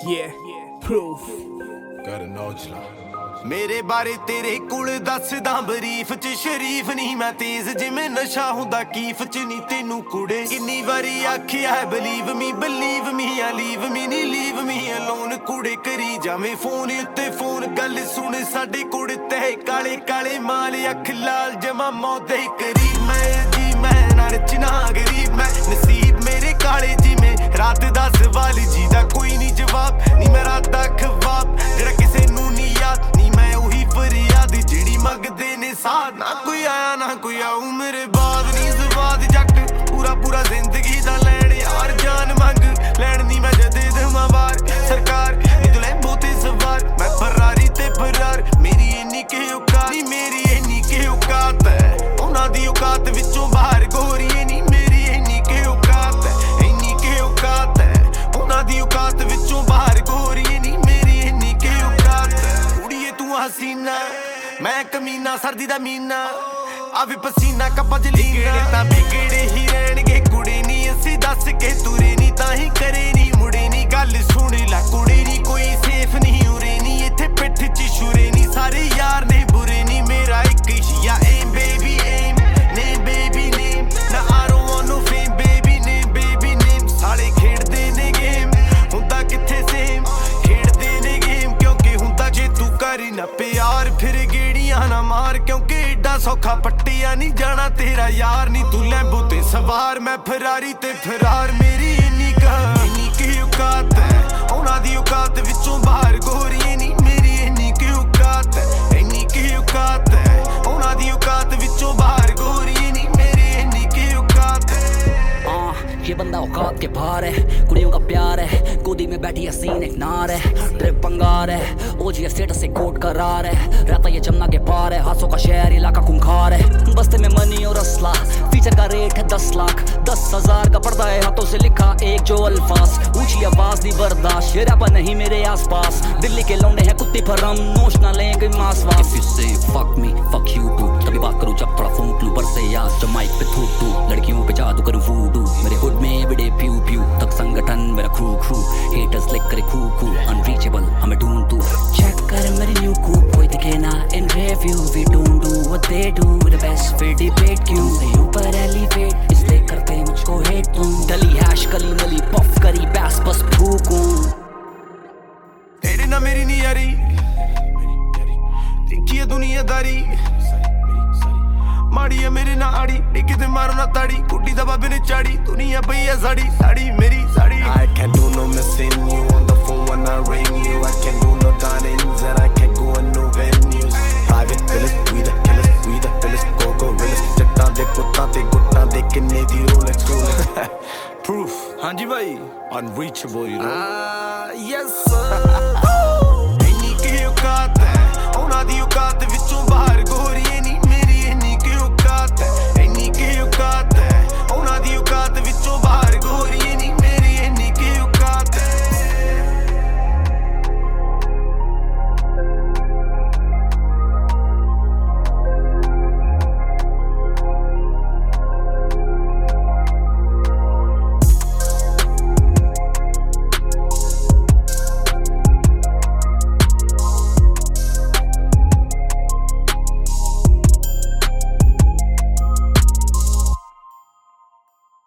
Yeah, proof. Got a nojla. ਮੇਰੇ ਬਾਰੇ ਤੇਰੇ ਕੋਲ ਦੱਸਦਾ ਬਰੀਫ ਚ ਸ਼ਰੀਫ ਨਹੀਂ ਮੈਂ ਤੇਜ਼ ਜਿਵੇਂ ਨਸ਼ਾ ਹੁੰਦਾ ਕੀਫ ਚ ਨਹੀਂ ਤੈਨੂੰ ਕੁੜੇ ਕਿੰਨੀ ਵਾਰੀ ਆਖਿਆ ਬਲੀਵ ਮੀ ਬਲੀਵ ਮੀ ਆ ਲੀਵ ਮੀ ਨਹੀਂ ਲੀਵ ਮੀ ਅਲੋਨ ਕੁੜੇ ਕਰੀ ਜਾਵੇਂ ਫੋਨ ਉੱਤੇ ਫੋਨ ਗੱਲ ਸੁਣ ਸਾਡੇ ਕੁੜ ਤੇ ਕਾਲੇ ਕਾਲੇ ਮਾਲ ਅੱਖ ਲਾਲ ਜਮਾ ਮੌਤੇ ਕਰੀ ਮੈਂ ਜੀ ਮੈਂ ਨਾ ਰਚਨਾ ਗਰੀਬ ਮੈਂ ਨਸੀਬ ਮੇਰੇ ਕਾਲੇ ਨਾ ਕੋਈ ਆਇਆ, ਨਾ ਕੋਈ ਆਉ ਮੇਰੇ ਬਾਦ ਨਹੀਂ ਸਵਾਦ ਜੱਟ, ਪੂਰਾ ਪੂਰਾ ਜ਼ਿੰਦਗੀ ਦਾ ਲੈਣ ਯਾਰ ਜਾਨ ਮੰਗ, ਲੈਣ ਨਹੀਂ ਮੈਂ ਜਦੇ ਦੇਵਾਂ ਵਾਰ। ਸਰਕਾਰ, ਇਹ ਤੋਂ ਲੈਂਬੋ ਤੇ ਸਵਾਰ, ਮੈਂ ਫਰਾਰੀ ਤੇ ਫਰਾਰ। ਮੇਰੀ ਇੰਨੀ ਕਿ ਔਕਾਤ ਨਹੀਂ ਮੇਰੀ ਇੰਨੀ ਕਿ ਔਕਾਤ ਹੈ। ਉਹਨਾਂ ਦੀ ਔਕਾਤ ਵਿੱਚੋਂ ਬਾਹਰ ਗੋਰੀਏ ਨਹੀਂ ਮੇਰੀ ਇੰਨੀ ਕਿ ਔਕਾਤ ਹੈ। ਇੰਨੀ ਕਿ ਔਕਾਤ ਹੈ। ਉਹਨਾਂ ਦੀ ਔਕਾਤ ਵਿੱਚੋਂ ਬਾਹਰ ਗੋਰੀਏ ਨਹੀਂ ਮੇਰੀ ਇੰਨੀ ਕਿ ਔਕਾਤ ਹੈ। ਕੁੜੀਏ, ਤੂੰ ਹਸੀਨਾ ਮੈਂ ਕਮੀਨਾ ਸਰਦੀ ਦਾ ਮੀਨਾ। ਆਵੇ ਪਸੀਨਾ ਕੱਪਾ ਜਲੀਨਾ ਤਾਂ ਵਿਗੜੇ ਹੀ ਰਹਿਣਗੇ, ਕੁੜੀ ਨਹੀਂ ਅਸੀਂ ਦੱਸ ਕੇ ਤੂੰ ਗੇੜੀਆਂ ਨਾ ਮਾਰ, ਕਿਉਂਕਿ ਏਡਾ ਸੌਖਾ ਪੱਟਿਆ ਨਹੀਂ ਜਾਣਾ ਤੇਰਾ ਯਾਰ ਨਹੀਂ ਤੂੰ ਲੈਂਬੋ ਤੇ ਸਵਾਰ, ਮੈਂ ਫਰਾਰੀ ਤੇ ਫਰਾਰ, ਮੇਰੀ औकात के बाहर है, कुड़ियों का प्यार है, गोदी में बैठी हसीन एक नार है ट्रिप पंगार है ओजी स्टेटस से कोट करार है, रहता ये जमुना के पार है, हाथों का शहर इलाका खूंखार है। बस्ते में मनी और असला फीचर का रेट है दस लाख, दस हज़ार का पड़ता है, हाथों से लिखा एक जो अल्फाज, ऊँची आवाज़ दी बर्दाश्त, ये रैपर नहीं मेरे आसपास, दिल्ली के लौंडे हैं कुत्ती पर हम नोश ना लेंगे मास वास crew haters lick kare cool cool unreachable hame doon tu check kar meri new cool koi dikhe na in review we don't do what they do with the best we debate kyun upar elevate इसलिए करते mujhko hate tum dali hash kali nali puff kari bas bas फूकूं तेरी ना मेरी नहीं यारी देखिए दुनियादारी ਮਾੜੀ ਆ ਮੇਰੇ ਨਾਲ ਆੜੀ ਡਿੱਗੇ ਤੇ ਮਾਰੋ ਨਾ ਤਾੜੀ ਕੁੱਟੀ ਦਾ ਬਾਬੇ ਨੇ ਚਾੜੀ ਦੁਨੀਆ ਪਈ ਆ ਸਾੜੀ ਸਾੜੀ ਮੇਰੀ sari I can't do no missing you on the phone when I ring you. I can't do no dinings and I can't go in no venues. Private villas, we the killers, we the villas, go go realers. ਜੱਟਾਂ ਦੇ ਪੁੱਤਾਂ ਤੇ ਗੁੱਟਾਂ ਦੇ ਕਿੰਨੇ ਦੀ Rolex Rolex. Proof, ਹਾਂਜੀ ਭਾਈ unreachable, you know. Ah yes